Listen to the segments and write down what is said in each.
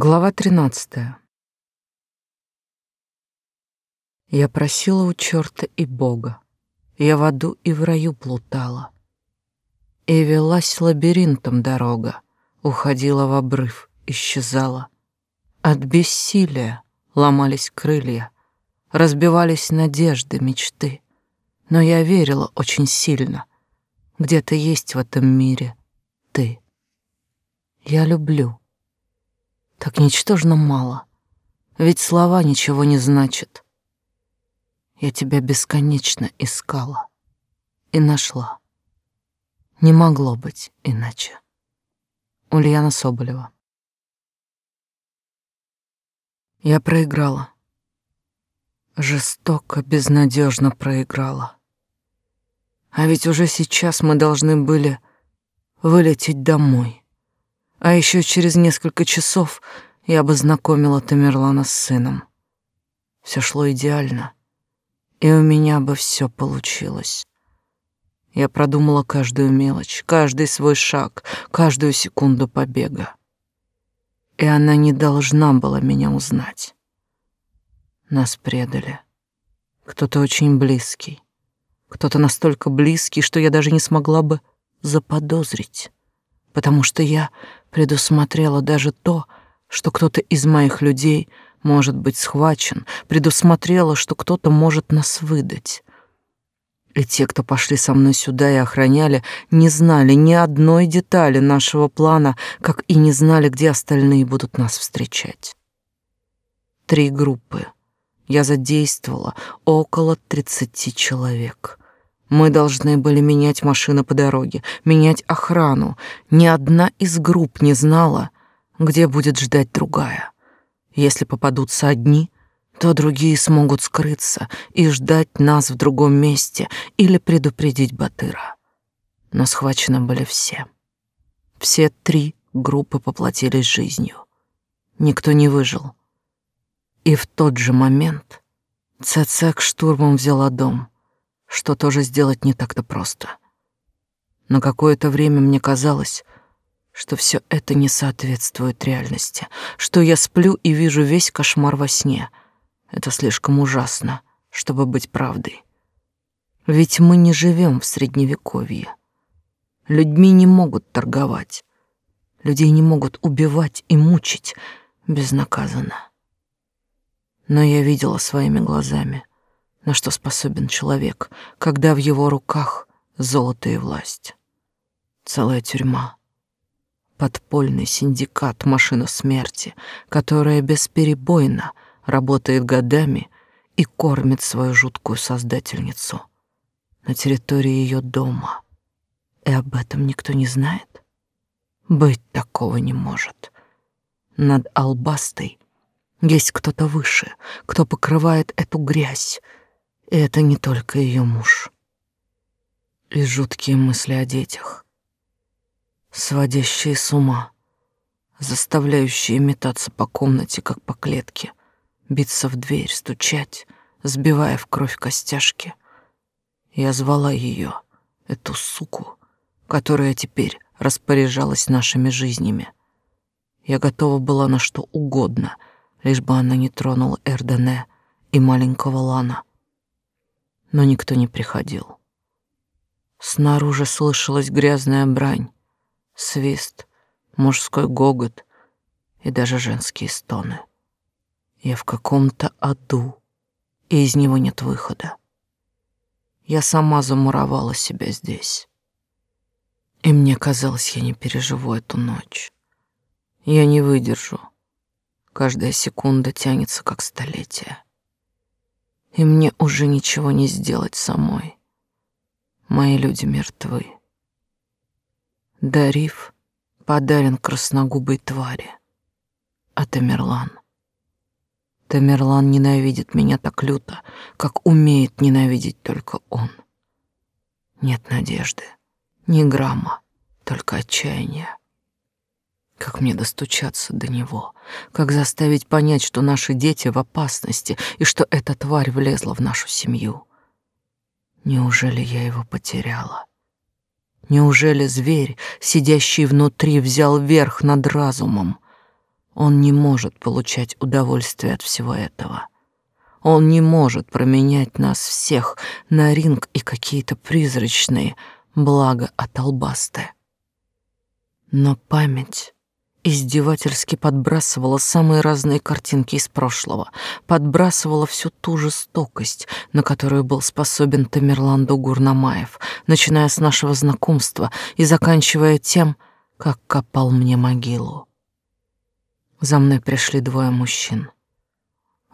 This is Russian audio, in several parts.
Глава 13. Я просила у черта и Бога. Я в аду и в раю плутала. И велась лабиринтом дорога, уходила в обрыв, исчезала. От бессилия ломались крылья, разбивались надежды, мечты. Но я верила очень сильно. Где-то есть в этом мире ты. Я люблю так ничтожно мало. Ведь слова ничего не значат. Я тебя бесконечно искала и нашла. Не могло быть иначе. Ульяна Соболева. Я проиграла. Жестоко, безнадежно проиграла. А ведь уже сейчас мы должны были вылететь домой. А еще через несколько часов я бы знакомила Тамерлана с сыном. Все шло идеально, и у меня бы все получилось. Я продумала каждую мелочь, каждый свой шаг, каждую секунду побега. И она не должна была меня узнать. Нас предали. Кто-то очень близкий. Кто-то настолько близкий, что я даже не смогла бы заподозрить. Потому что я предусмотрела даже то, что кто-то из моих людей может быть схвачен, предусмотрела, что кто-то может нас выдать. И те, кто пошли со мной сюда и охраняли, не знали ни одной детали нашего плана, как и не знали, где остальные будут нас встречать. Три группы. Я задействовала около тридцати человек. Мы должны были менять машины по дороге, менять охрану. Ни одна из групп не знала, где будет ждать другая. Если попадутся одни, то другие смогут скрыться и ждать нас в другом месте или предупредить Батыра. Но схвачены были все. Все три группы поплатились жизнью. Никто не выжил. И в тот же момент Цецек штурмом взяла дом — что тоже сделать не так-то просто. На какое-то время мне казалось, что все это не соответствует реальности, что я сплю и вижу весь кошмар во сне. Это слишком ужасно, чтобы быть правдой. Ведь мы не живем в средневековье. Людьми не могут торговать. Людей не могут убивать и мучить безнаказанно. Но я видела своими глазами, на что способен человек, когда в его руках золото и власть. Целая тюрьма, подпольный синдикат машина смерти, которая бесперебойно работает годами и кормит свою жуткую создательницу на территории ее дома. И об этом никто не знает. Быть такого не может. Над Албастой есть кто-то выше, кто покрывает эту грязь, это не только ее муж. И жуткие мысли о детях, сводящие с ума, заставляющие метаться по комнате, как по клетке, биться в дверь, стучать, сбивая в кровь костяшки. Я звала ее, эту суку, которая теперь распоряжалась нашими жизнями. Я готова была на что угодно, лишь бы она не тронула Эрдене и маленького Лана но никто не приходил. Снаружи слышалась грязная брань, свист, мужской гогот и даже женские стоны. Я в каком-то аду, и из него нет выхода. Я сама замуровала себя здесь. И мне казалось, я не переживу эту ночь. Я не выдержу. Каждая секунда тянется, как столетие и мне уже ничего не сделать самой. Мои люди мертвы. Дариф подарен красногубой твари, а Тамерлан... Тамерлан ненавидит меня так люто, как умеет ненавидеть только он. Нет надежды, ни грамма, только отчаяние. Как мне достучаться до него? Как заставить понять, что наши дети в опасности и что эта тварь влезла в нашу семью? Неужели я его потеряла? Неужели зверь, сидящий внутри, взял верх над разумом? Он не может получать удовольствие от всего этого. Он не может променять нас всех на ринг и какие-то призрачные блага от албасты. Но память издевательски подбрасывала самые разные картинки из прошлого, подбрасывала всю ту жестокость, на которую был способен Тамерланду Гурнамаев, начиная с нашего знакомства и заканчивая тем, как копал мне могилу. За мной пришли двое мужчин.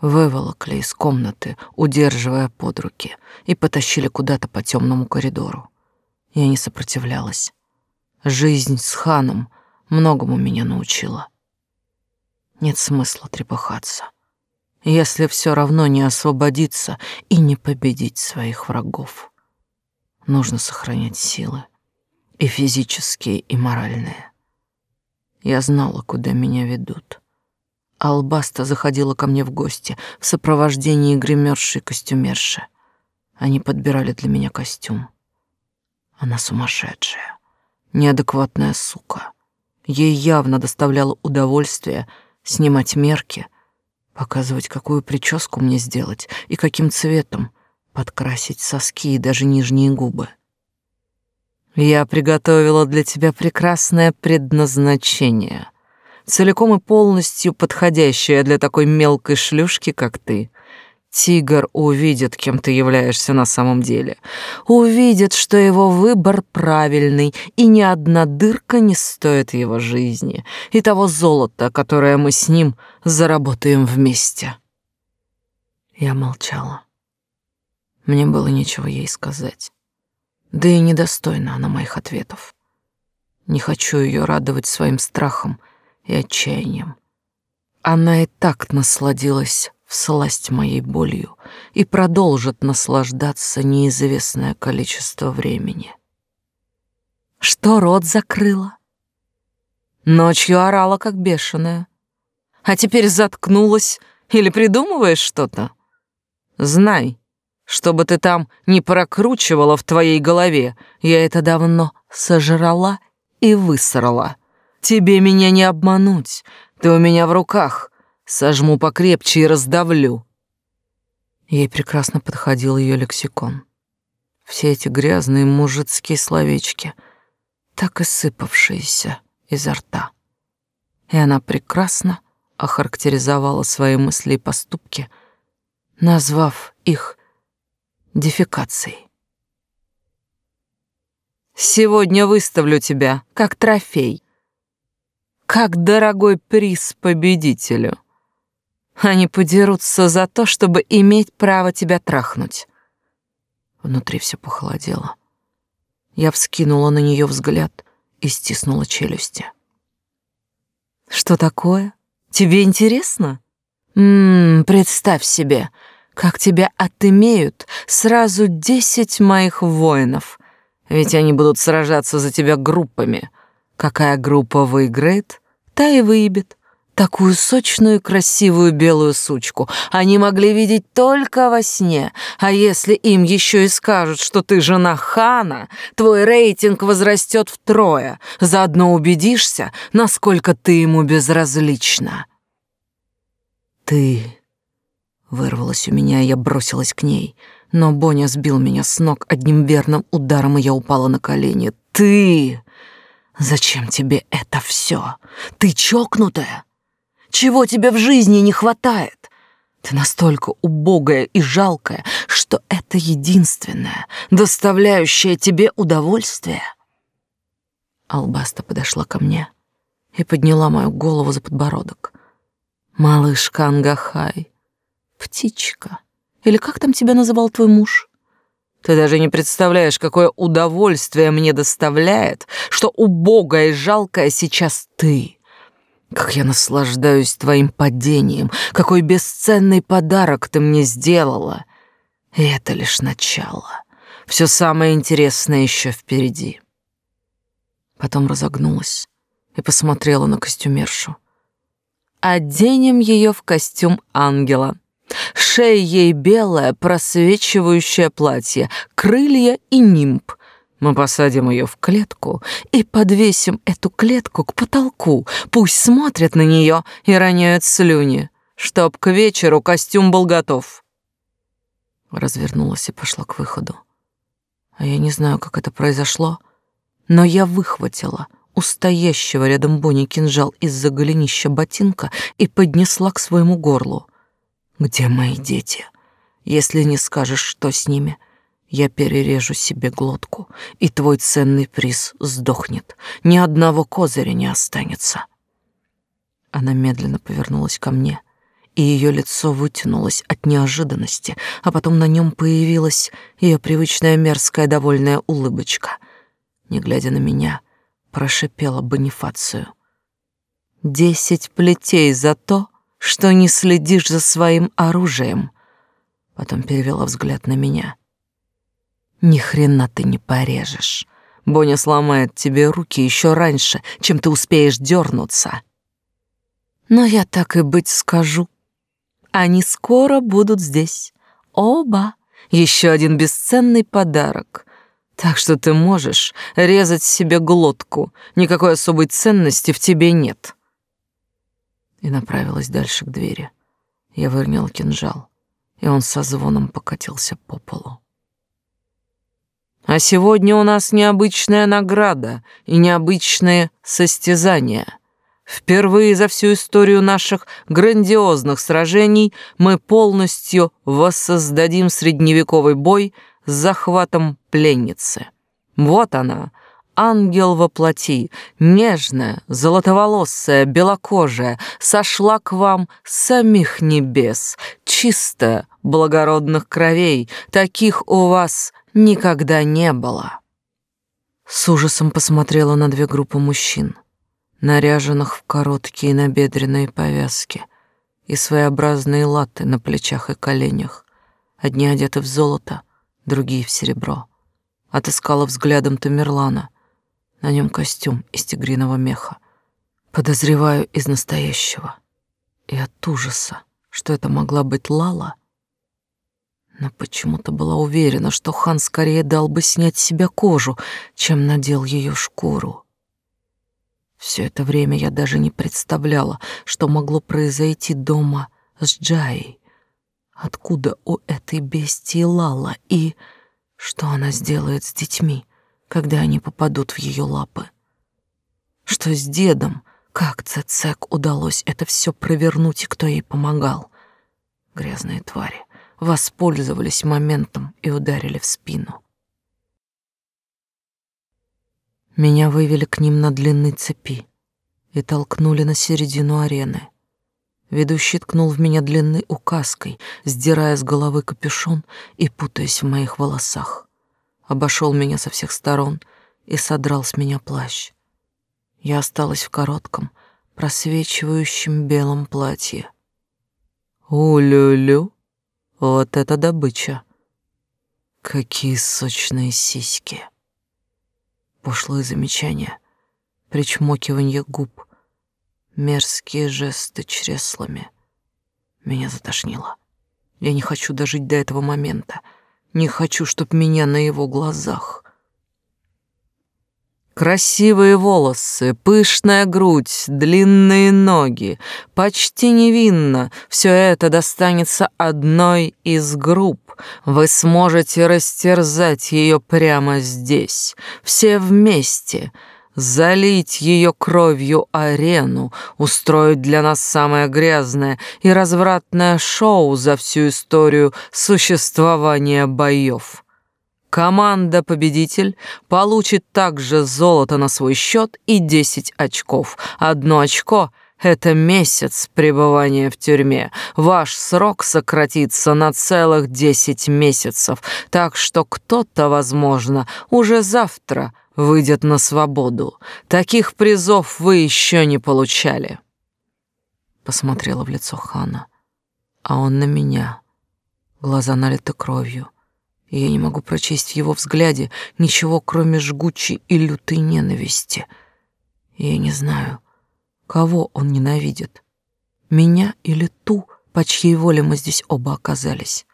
Выволокли из комнаты, удерживая под руки, и потащили куда-то по темному коридору. Я не сопротивлялась. Жизнь с ханом многому меня научила. Нет смысла трепыхаться, если все равно не освободиться и не победить своих врагов. Нужно сохранять силы, и физические, и моральные. Я знала, куда меня ведут. Албаста заходила ко мне в гости в сопровождении гримерши и костюмерши. Они подбирали для меня костюм. Она сумасшедшая, неадекватная сука. Ей явно доставляло удовольствие снимать мерки, показывать, какую прическу мне сделать и каким цветом подкрасить соски и даже нижние губы. Я приготовила для тебя прекрасное предназначение, целиком и полностью подходящее для такой мелкой шлюшки, как ты. Тигр увидит, кем ты являешься на самом деле. Увидит, что его выбор правильный, и ни одна дырка не стоит его жизни и того золота, которое мы с ним заработаем вместе. Я молчала. Мне было нечего ей сказать. Да и недостойна она моих ответов. Не хочу ее радовать своим страхом и отчаянием. Она и так насладилась всласть моей болью и продолжит наслаждаться неизвестное количество времени. Что рот закрыла? Ночью орала, как бешеная. А теперь заткнулась или придумываешь что-то? Знай, чтобы ты там не прокручивала в твоей голове, я это давно сожрала и высрала. Тебе меня не обмануть, ты у меня в руках, Сожму покрепче и раздавлю. Ей прекрасно подходил ее лексикон. Все эти грязные мужицкие словечки, так и сыпавшиеся изо рта. И она прекрасно охарактеризовала свои мысли и поступки, назвав их дефекацией. «Сегодня выставлю тебя как трофей, как дорогой приз победителю. Они подерутся за то, чтобы иметь право тебя трахнуть. Внутри все похолодело. Я вскинула на нее взгляд и стиснула челюсти. Что такое? Тебе интересно? Ммм, представь себе, как тебя отымеют сразу десять моих воинов. Ведь они будут сражаться за тебя группами. Какая группа выиграет, та и выебет. Такую сочную, красивую белую сучку они могли видеть только во сне. А если им еще и скажут, что ты жена хана, твой рейтинг возрастет втрое. Заодно убедишься, насколько ты ему безразлична. «Ты...» — вырвалась у меня, и я бросилась к ней. Но Боня сбил меня с ног одним верным ударом, и я упала на колени. «Ты...» «Зачем тебе это все? Ты чокнутая?» Чего тебе в жизни не хватает? Ты настолько убогая и жалкая, что это единственное, доставляющее тебе удовольствие. Албаста подошла ко мне и подняла мою голову за подбородок. Малышка Ангахай, птичка, или как там тебя называл твой муж? Ты даже не представляешь, какое удовольствие мне доставляет, что убогая и жалкая сейчас ты. Как я наслаждаюсь твоим падением, какой бесценный подарок ты мне сделала. И это лишь начало. Все самое интересное еще впереди. Потом разогнулась и посмотрела на костюмершу. Оденем ее в костюм ангела. Шея ей белое, просвечивающее платье, крылья и нимб. Мы посадим ее в клетку и подвесим эту клетку к потолку. Пусть смотрят на нее и роняют слюни, чтоб к вечеру костюм был готов. Развернулась и пошла к выходу. А я не знаю, как это произошло, но я выхватила у стоящего рядом Бонни кинжал из-за голенища ботинка и поднесла к своему горлу. «Где мои дети? Если не скажешь, что с ними, я перережу себе глотку, и твой ценный приз сдохнет. Ни одного козыря не останется». Она медленно повернулась ко мне, и ее лицо вытянулось от неожиданности, а потом на нем появилась ее привычная мерзкая довольная улыбочка. Не глядя на меня, прошипела Бонифацию. «Десять плетей за то, что не следишь за своим оружием». Потом перевела взгляд на меня. Ни хрена ты не порежешь. Боня сломает тебе руки еще раньше, чем ты успеешь дернуться. Но я так и быть скажу. Они скоро будут здесь. Оба. Еще один бесценный подарок. Так что ты можешь резать себе глотку. Никакой особой ценности в тебе нет. И направилась дальше к двери. Я выронил кинжал, и он со звоном покатился по полу. А сегодня у нас необычная награда и необычные состязания. Впервые за всю историю наших грандиозных сражений мы полностью воссоздадим средневековый бой с захватом пленницы. Вот она, ангел во плоти, нежная, золотоволосая, белокожая, сошла к вам с самих небес, чистая, благородных кровей, таких у вас никогда не было. С ужасом посмотрела на две группы мужчин, наряженных в короткие набедренные повязки и своеобразные латы на плечах и коленях. Одни одеты в золото, другие в серебро. Отыскала взглядом Тамерлана. На нем костюм из тигриного меха. Подозреваю из настоящего. И от ужаса, что это могла быть Лала — но почему-то была уверена, что хан скорее дал бы снять с себя кожу, чем надел ее шкуру. Все это время я даже не представляла, что могло произойти дома с Джаей. Откуда у этой бестии Лала и что она сделает с детьми, когда они попадут в ее лапы? Что с дедом? Как Цецек удалось это все провернуть и кто ей помогал? Грязные твари воспользовались моментом и ударили в спину. Меня вывели к ним на длинной цепи и толкнули на середину арены. Ведущий ткнул в меня длинной указкой, сдирая с головы капюшон и путаясь в моих волосах. Обошел меня со всех сторон и содрал с меня плащ. Я осталась в коротком, просвечивающем белом платье. «У-лю-лю!» Вот это добыча. Какие сочные сиськи. Пошлые замечания, причмокивание губ, мерзкие жесты чреслами. Меня затошнило. Я не хочу дожить до этого момента. Не хочу, чтоб меня на его глазах Красивые волосы, пышная грудь, длинные ноги. Почти невинно все это достанется одной из групп. Вы сможете растерзать ее прямо здесь, все вместе, залить ее кровью арену, устроить для нас самое грязное и развратное шоу за всю историю существования боев. Команда-победитель получит также золото на свой счет и 10 очков. Одно очко — это месяц пребывания в тюрьме. Ваш срок сократится на целых 10 месяцев, так что кто-то, возможно, уже завтра выйдет на свободу. Таких призов вы еще не получали. Посмотрела в лицо хана, а он на меня. Глаза налиты кровью и я не могу прочесть в его взгляде ничего, кроме жгучей и лютой ненависти. Я не знаю, кого он ненавидит, меня или ту, по чьей воле мы здесь оба оказались.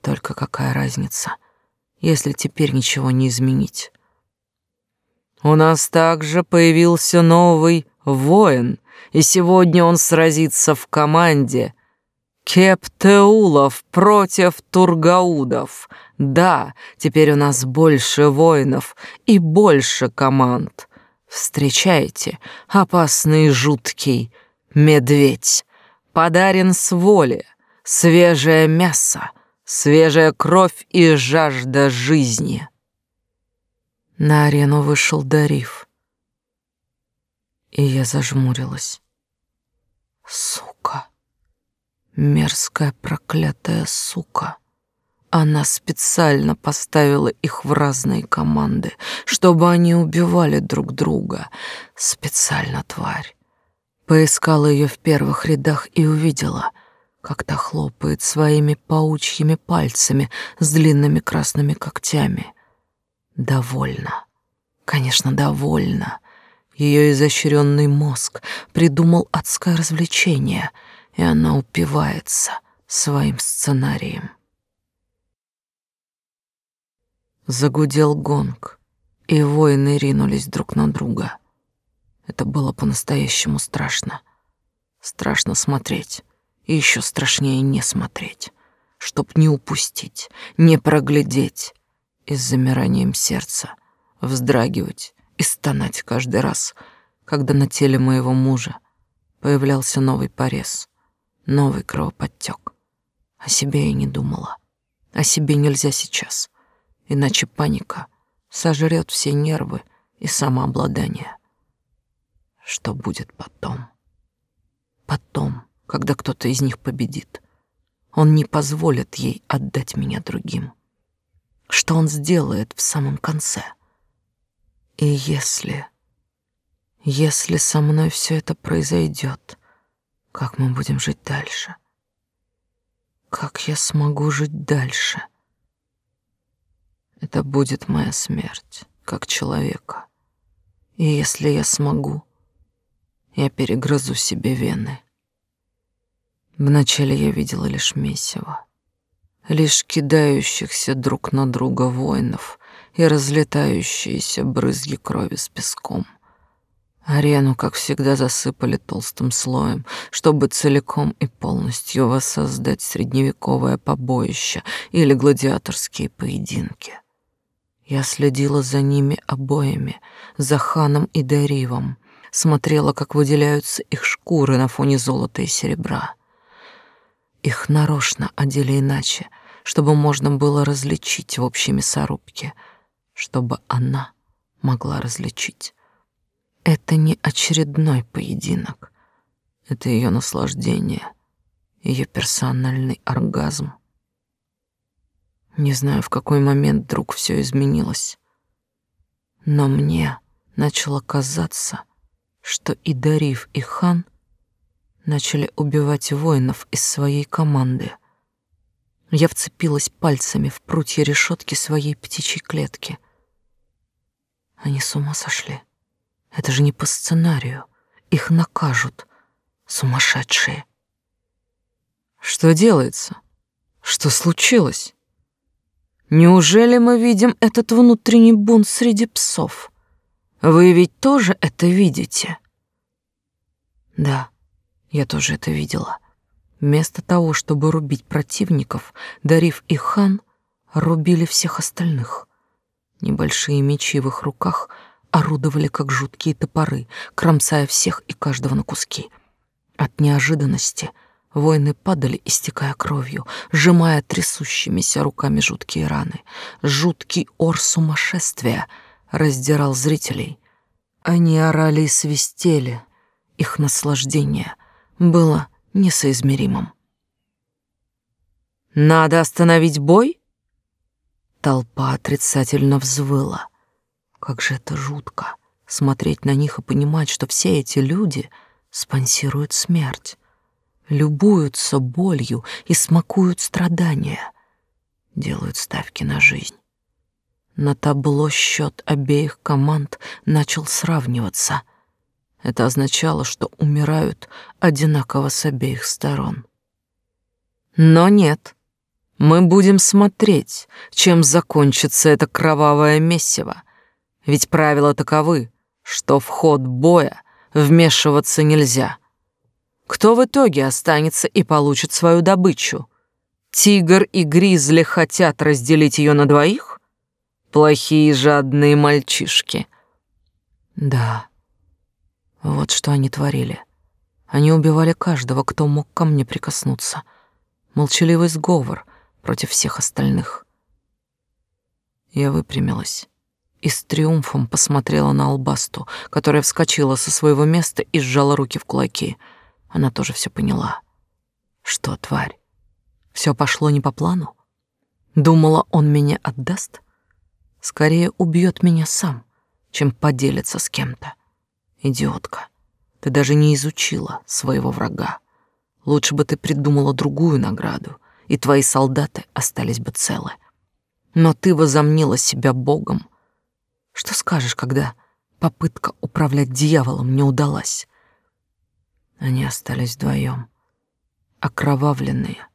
Только какая разница, если теперь ничего не изменить. У нас также появился новый воин, и сегодня он сразится в команде Кептеулов против Тургаудов. Да, теперь у нас больше воинов и больше команд. Встречайте, опасный жуткий медведь. Подарен с воли, свежее мясо, свежая кровь и жажда жизни. На арену вышел Дариф, и я зажмурилась. Сука, мерзкая проклятая сука. Она специально поставила их в разные команды, чтобы они убивали друг друга. Специально, тварь. Поискала ее в первых рядах и увидела, как та хлопает своими паучьими пальцами с длинными красными когтями. Довольно. Конечно, довольно. Ее изощренный мозг придумал адское развлечение, и она упивается своим сценарием. Загудел гонг, и воины ринулись друг на друга. Это было по-настоящему страшно. Страшно смотреть, и еще страшнее не смотреть, чтоб не упустить, не проглядеть, и с замиранием сердца вздрагивать и стонать каждый раз, когда на теле моего мужа появлялся новый порез, новый кровоподтек. О себе я не думала. О себе нельзя сейчас — иначе паника сожрет все нервы и самообладание. Что будет потом? Потом, когда кто-то из них победит, он не позволит ей отдать меня другим. Что он сделает в самом конце? И если... Если со мной все это произойдет, как мы будем жить дальше? Как я смогу жить дальше? — это будет моя смерть, как человека. И если я смогу, я перегрызу себе вены. Вначале я видела лишь месиво, лишь кидающихся друг на друга воинов и разлетающиеся брызги крови с песком. Арену, как всегда, засыпали толстым слоем, чтобы целиком и полностью воссоздать средневековое побоище или гладиаторские поединки. Я следила за ними обоими, за ханом и Даривом, смотрела, как выделяются их шкуры на фоне золота и серебра. Их нарочно одели иначе, чтобы можно было различить в общей мясорубке, чтобы она могла различить. Это не очередной поединок, это ее наслаждение, ее персональный оргазм. Не знаю, в какой момент вдруг все изменилось. Но мне начало казаться, что и Дариф, и Хан начали убивать воинов из своей команды. Я вцепилась пальцами в прутья решетки своей птичьей клетки. Они с ума сошли. Это же не по сценарию. Их накажут. Сумасшедшие. Что делается? Что случилось? Неужели мы видим этот внутренний бунт среди псов? Вы ведь тоже это видите? Да, я тоже это видела. Вместо того, чтобы рубить противников, Дарив и Хан рубили всех остальных. Небольшие мечи в их руках орудовали как жуткие топоры, кромсая всех и каждого на куски. От неожиданности — Воины падали, истекая кровью, сжимая трясущимися руками жуткие раны. Жуткий ор сумасшествия раздирал зрителей. Они орали и свистели. Их наслаждение было несоизмеримым. «Надо остановить бой?» Толпа отрицательно взвыла. Как же это жутко смотреть на них и понимать, что все эти люди спонсируют смерть любуются болью и смакуют страдания, делают ставки на жизнь. На табло счет обеих команд начал сравниваться. Это означало, что умирают одинаково с обеих сторон. Но нет, Мы будем смотреть, чем закончится это кровавое месиво. Ведь правила таковы, что в ход боя вмешиваться нельзя. Кто в итоге останется и получит свою добычу? Тигр и Гризли хотят разделить ее на двоих? Плохие жадные мальчишки. Да, вот что они творили. Они убивали каждого, кто мог ко мне прикоснуться. Молчаливый сговор против всех остальных. Я выпрямилась и с триумфом посмотрела на Албасту, которая вскочила со своего места и сжала руки в кулаки. Она тоже все поняла. Что, тварь, все пошло не по плану? Думала, он меня отдаст? Скорее убьет меня сам, чем поделится с кем-то. Идиотка, ты даже не изучила своего врага. Лучше бы ты придумала другую награду, и твои солдаты остались бы целы. Но ты возомнила себя богом. Что скажешь, когда попытка управлять дьяволом не удалась? Они остались вдвоем, окровавленные,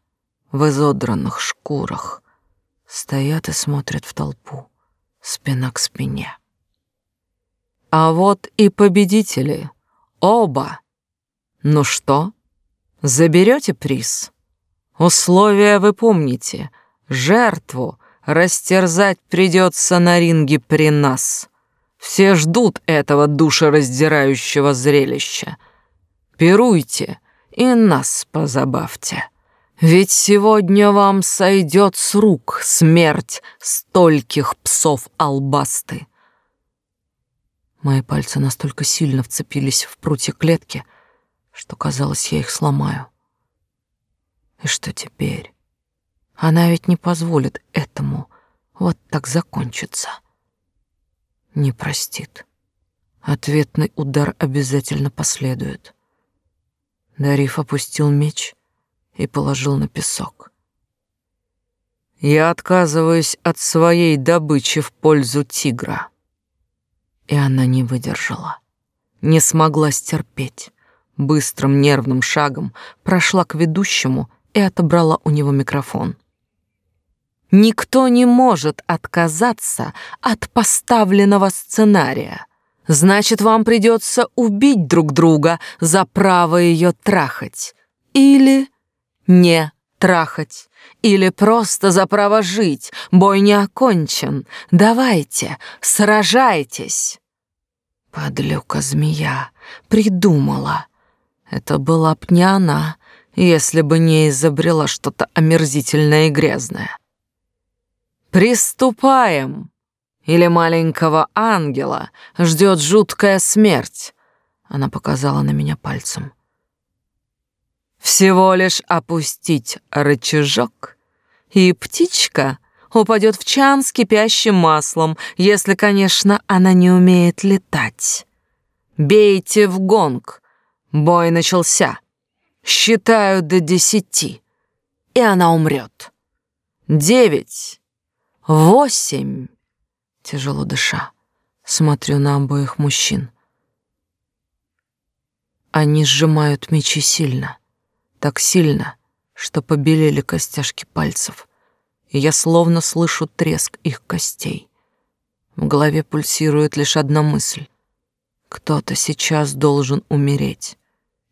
в изодранных шкурах, стоят и смотрят в толпу, спина к спине. А вот и победители, оба. Ну что, заберете приз? Условия вы помните. Жертву растерзать придется на ринге при нас. Все ждут этого душераздирающего зрелища. Пируйте и нас позабавьте. Ведь сегодня вам сойдет с рук смерть стольких псов албасты. Мои пальцы настолько сильно вцепились в прутья клетки, что казалось, я их сломаю. И что теперь? Она ведь не позволит этому вот так закончиться. Не простит. Ответный удар обязательно последует. Дариф опустил меч и положил на песок. Я отказываюсь от своей добычи в пользу тигра. И она не выдержала, не смогла стерпеть. Быстрым нервным шагом прошла к ведущему и отобрала у него микрофон. Никто не может отказаться от поставленного сценария. Значит, вам придется убить друг друга за право ее трахать. Или не трахать. Или просто за право жить. Бой не окончен. Давайте, сражайтесь. Подлюка-змея придумала. Это была б не она, если бы не изобрела что-то омерзительное и грязное. «Приступаем!» Или маленького ангела ждет жуткая смерть. Она показала на меня пальцем. Всего лишь опустить рычажок, и птичка упадет в чан с кипящим маслом, если, конечно, она не умеет летать. Бейте в гонг. Бой начался. Считаю до десяти, и она умрет. Девять, восемь. Тяжело дыша, смотрю на обоих мужчин. Они сжимают мечи сильно, так сильно, что побелели костяшки пальцев, и я словно слышу треск их костей. В голове пульсирует лишь одна мысль. Кто-то сейчас должен умереть,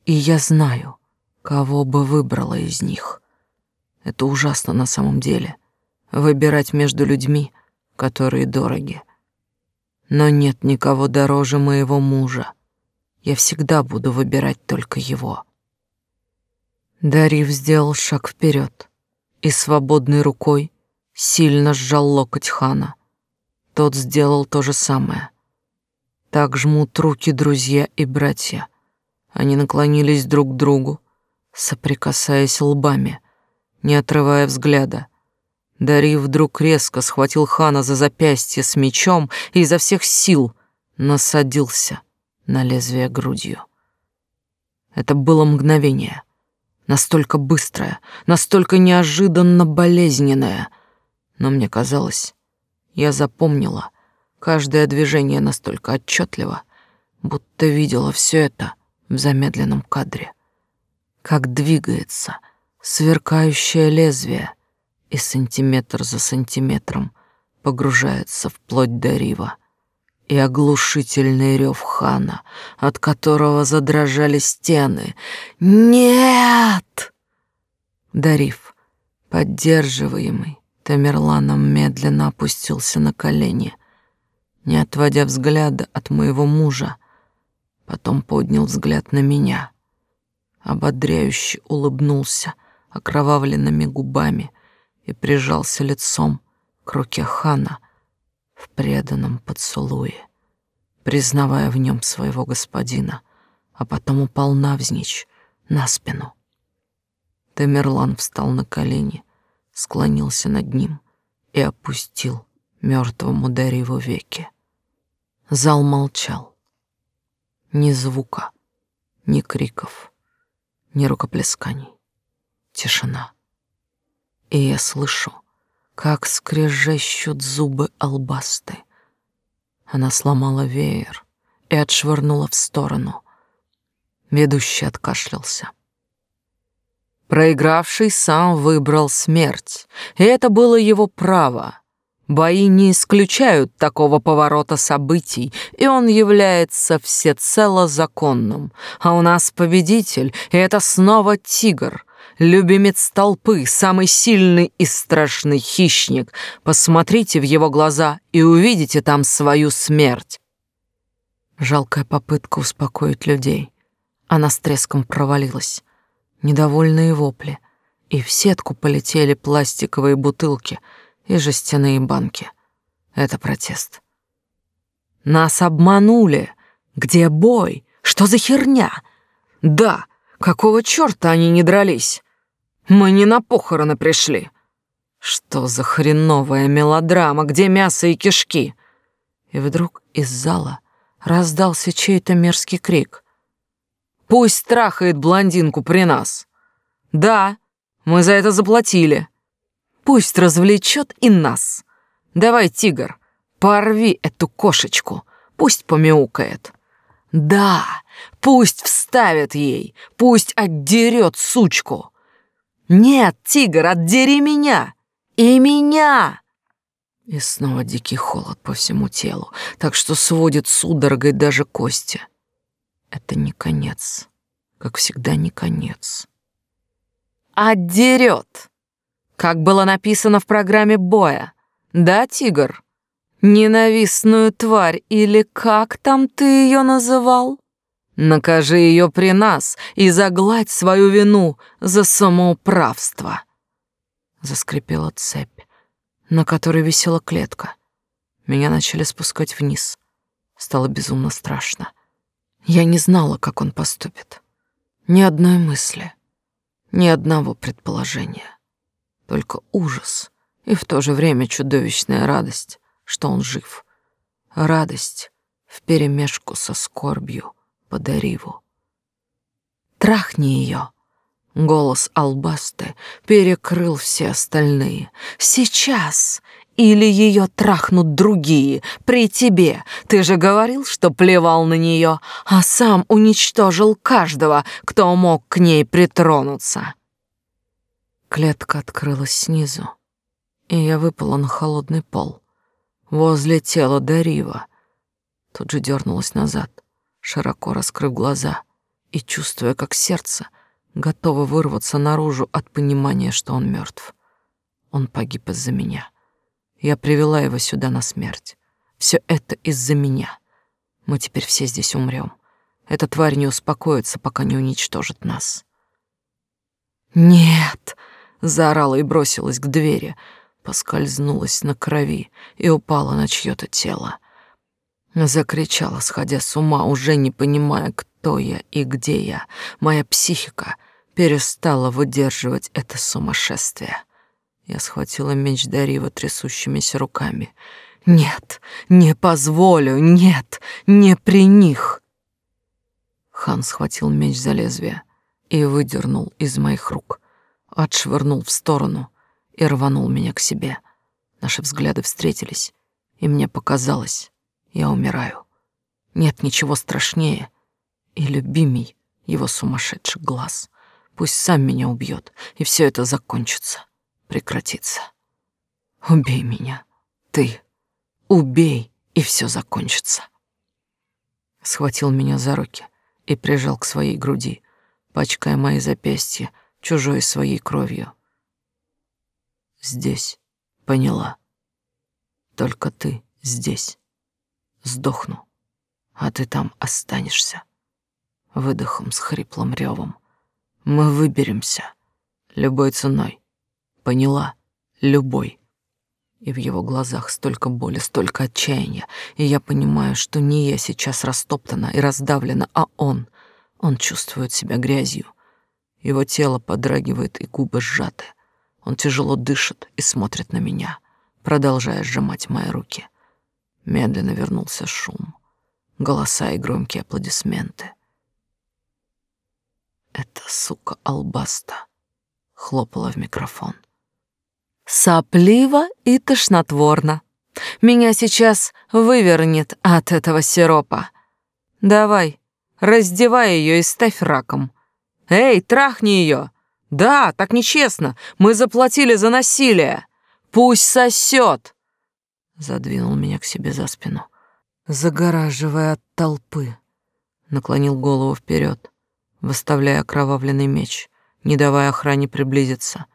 и я знаю, кого бы выбрала из них. Это ужасно на самом деле — выбирать между людьми, которые дороги. Но нет никого дороже моего мужа. Я всегда буду выбирать только его. Дарив сделал шаг вперед и свободной рукой сильно сжал локоть хана. Тот сделал то же самое. Так жмут руки друзья и братья. Они наклонились друг к другу, соприкасаясь лбами, не отрывая взгляда. Дарив вдруг резко схватил хана за запястье с мечом и изо всех сил насадился на лезвие грудью. Это было мгновение, настолько быстрое, настолько неожиданно болезненное, но мне казалось, я запомнила каждое движение настолько отчетливо, будто видела все это в замедленном кадре как двигается сверкающее лезвие и сантиметр за сантиметром погружается вплоть до рива. И оглушительный рев хана, от которого задрожали стены. «Нет!» Дарив, поддерживаемый, Тамерланом медленно опустился на колени, не отводя взгляда от моего мужа, потом поднял взгляд на меня, ободряюще улыбнулся окровавленными губами и прижался лицом к руке хана в преданном поцелуе, признавая в нем своего господина, а потом упал навзничь на спину. Тамерлан встал на колени, склонился над ним и опустил мертвому Дариву веки. Зал молчал. Ни звука, ни криков, ни рукоплесканий. Тишина. И я слышу, как скрежещут зубы албасты. Она сломала веер и отшвырнула в сторону. Ведущий откашлялся. Проигравший сам выбрал смерть, и это было его право. Бои не исключают такого поворота событий, и он является всецело законным. А у нас победитель, и это снова тигр, любимец толпы, самый сильный и страшный хищник. Посмотрите в его глаза и увидите там свою смерть. Жалкая попытка успокоить людей. Она с треском провалилась недовольные вопли, и в сетку полетели пластиковые бутылки и жестяные банки. Это протест. Нас обманули. Где бой? Что за херня? Да, какого чёрта они не дрались? Мы не на похороны пришли. Что за хреновая мелодрама, где мясо и кишки? И вдруг из зала раздался чей-то мерзкий крик. Пусть трахает блондинку при нас. Да, мы за это заплатили. Пусть развлечет и нас. Давай, тигр, порви эту кошечку, пусть помяукает. Да, пусть вставит ей, пусть отдерет сучку. Нет, тигр, отдери меня и меня. И снова дикий холод по всему телу, так что сводит судорогой даже кости. Это не конец. Как всегда, не конец. Отдерет. Как было написано в программе боя. Да, тигр? Ненавистную тварь или как там ты ее называл? Накажи ее при нас и загладь свою вину за самоуправство. Заскрипела цепь, на которой висела клетка. Меня начали спускать вниз. Стало безумно страшно. Я не знала, как он поступит. Ни одной мысли, ни одного предположения. Только ужас и в то же время чудовищная радость, что он жив. Радость вперемешку со скорбью по Дариву. «Трахни ее!» Голос Албасты перекрыл все остальные. «Сейчас! Или ее трахнут другие, при тебе. Ты же говорил, что плевал на нее, а сам уничтожил каждого, кто мог к ней притронуться. Клетка открылась снизу, и я выпала на холодный пол, возле тела Дарива. Тут же дернулась назад, широко раскрыв глаза и чувствуя, как сердце готово вырваться наружу от понимания, что он мертв. Он погиб из-за меня. Я привела его сюда на смерть. Все это из-за меня. Мы теперь все здесь умрем. Эта тварь не успокоится, пока не уничтожит нас. «Нет!» — заорала и бросилась к двери, поскользнулась на крови и упала на чьё-то тело. Закричала, сходя с ума, уже не понимая, кто я и где я. Моя психика перестала выдерживать это сумасшествие. Я схватила меч Дарива трясущимися руками. «Нет, не позволю, нет, не при них!» Хан схватил меч за лезвие и выдернул из моих рук, отшвырнул в сторону и рванул меня к себе. Наши взгляды встретились, и мне показалось, я умираю. Нет ничего страшнее и любимей его сумасшедших глаз. Пусть сам меня убьет, и все это закончится прекратится. Убей меня, ты. Убей, и все закончится. Схватил меня за руки и прижал к своей груди, пачкая мои запястья чужой своей кровью. Здесь, поняла. Только ты здесь. Сдохну, а ты там останешься. Выдохом с хриплым ревом. Мы выберемся. Любой ценой. Поняла? Любой. И в его глазах столько боли, столько отчаяния. И я понимаю, что не я сейчас растоптана и раздавлена, а он. Он чувствует себя грязью. Его тело подрагивает и губы сжаты. Он тяжело дышит и смотрит на меня, продолжая сжимать мои руки. Медленно вернулся шум, голоса и громкие аплодисменты. Это сука Албаста хлопала в микрофон. Сопливо и тошнотворно. Меня сейчас вывернет от этого сиропа. Давай, раздевай ее и ставь раком. Эй, трахни ее. Да, так нечестно. Мы заплатили за насилие. Пусть сосет. Задвинул меня к себе за спину, загораживая от толпы. Наклонил голову вперед, выставляя окровавленный меч, не давая охране приблизиться.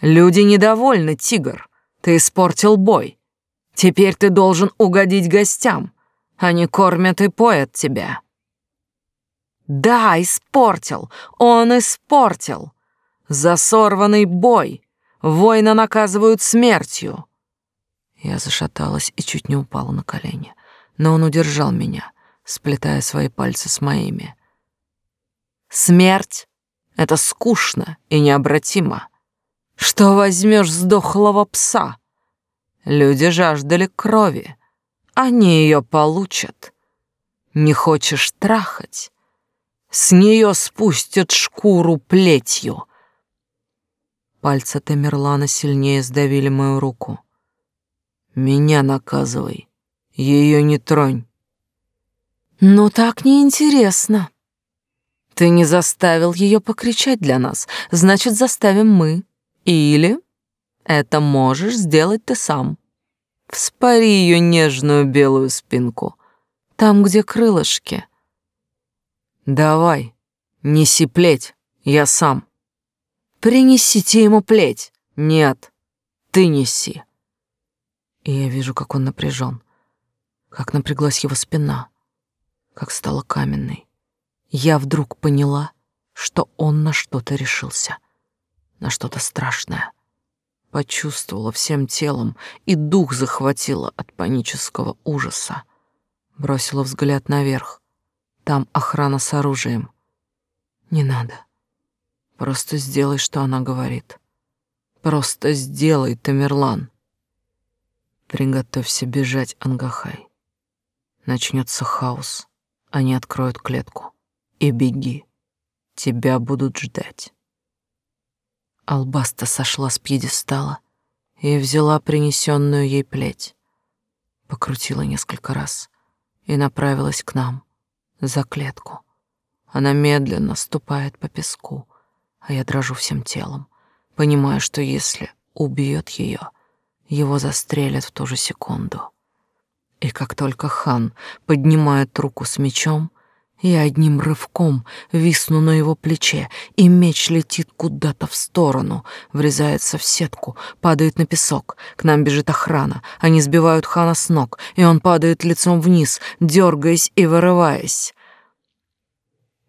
Люди недовольны, тигр. Ты испортил бой. Теперь ты должен угодить гостям. Они кормят и поят тебя. Да, испортил. Он испортил. За сорванный бой. Воина наказывают смертью. Я зашаталась и чуть не упала на колени, но он удержал меня, сплетая свои пальцы с моими. Смерть — это скучно и необратимо. Что возьмешь с дохлого пса? Люди жаждали крови. Они ее получат. Не хочешь трахать? С нее спустят шкуру плетью. Пальцы Тамерлана сильнее сдавили мою руку. Меня наказывай, ее не тронь. Ну так неинтересно. Ты не заставил ее покричать для нас, значит, заставим мы. Или это можешь сделать ты сам. Вспори ее нежную белую спинку, там, где крылышки. Давай, неси плеть, я сам. Принесите ему плеть. Нет, ты неси. И я вижу, как он напряжен, как напряглась его спина, как стала каменной. Я вдруг поняла, что он на что-то решился на что-то страшное. Почувствовала всем телом, и дух захватила от панического ужаса. Бросила взгляд наверх. Там охрана с оружием. Не надо. Просто сделай, что она говорит. Просто сделай, Тамерлан. Приготовься бежать, Ангахай. Начнется хаос. Они откроют клетку. И беги. Тебя будут ждать. Албаста сошла с пьедестала и взяла принесенную ей плеть. Покрутила несколько раз и направилась к нам, за клетку. Она медленно ступает по песку, а я дрожу всем телом, понимая, что если убьет ее, его застрелят в ту же секунду. И как только хан поднимает руку с мечом, я одним рывком висну на его плече, и меч летит куда-то в сторону, врезается в сетку, падает на песок. К нам бежит охрана, они сбивают хана с ног, и он падает лицом вниз, дергаясь и вырываясь.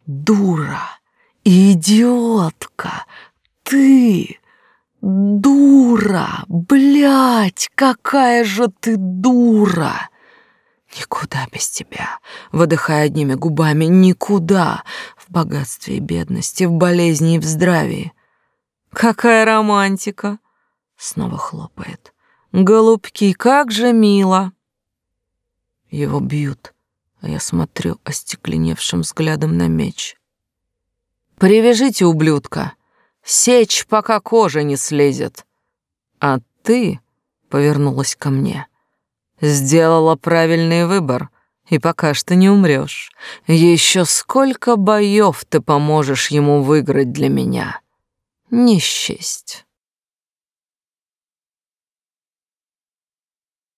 «Дура! Идиотка! Ты!» Дура! Блядь, какая же ты дура! Никуда без тебя, выдыхая одними губами, никуда, в богатстве и бедности, в болезни и в здравии. Какая романтика! Снова хлопает. Голубки, как же мило! Его бьют, а я смотрю остекленевшим взглядом на меч. Привяжите ублюдка, сечь, пока кожа не слезет. А ты повернулась ко мне — Сделала правильный выбор, и пока что не умрёшь. Еще сколько боев ты поможешь ему выиграть для меня? Не счесть.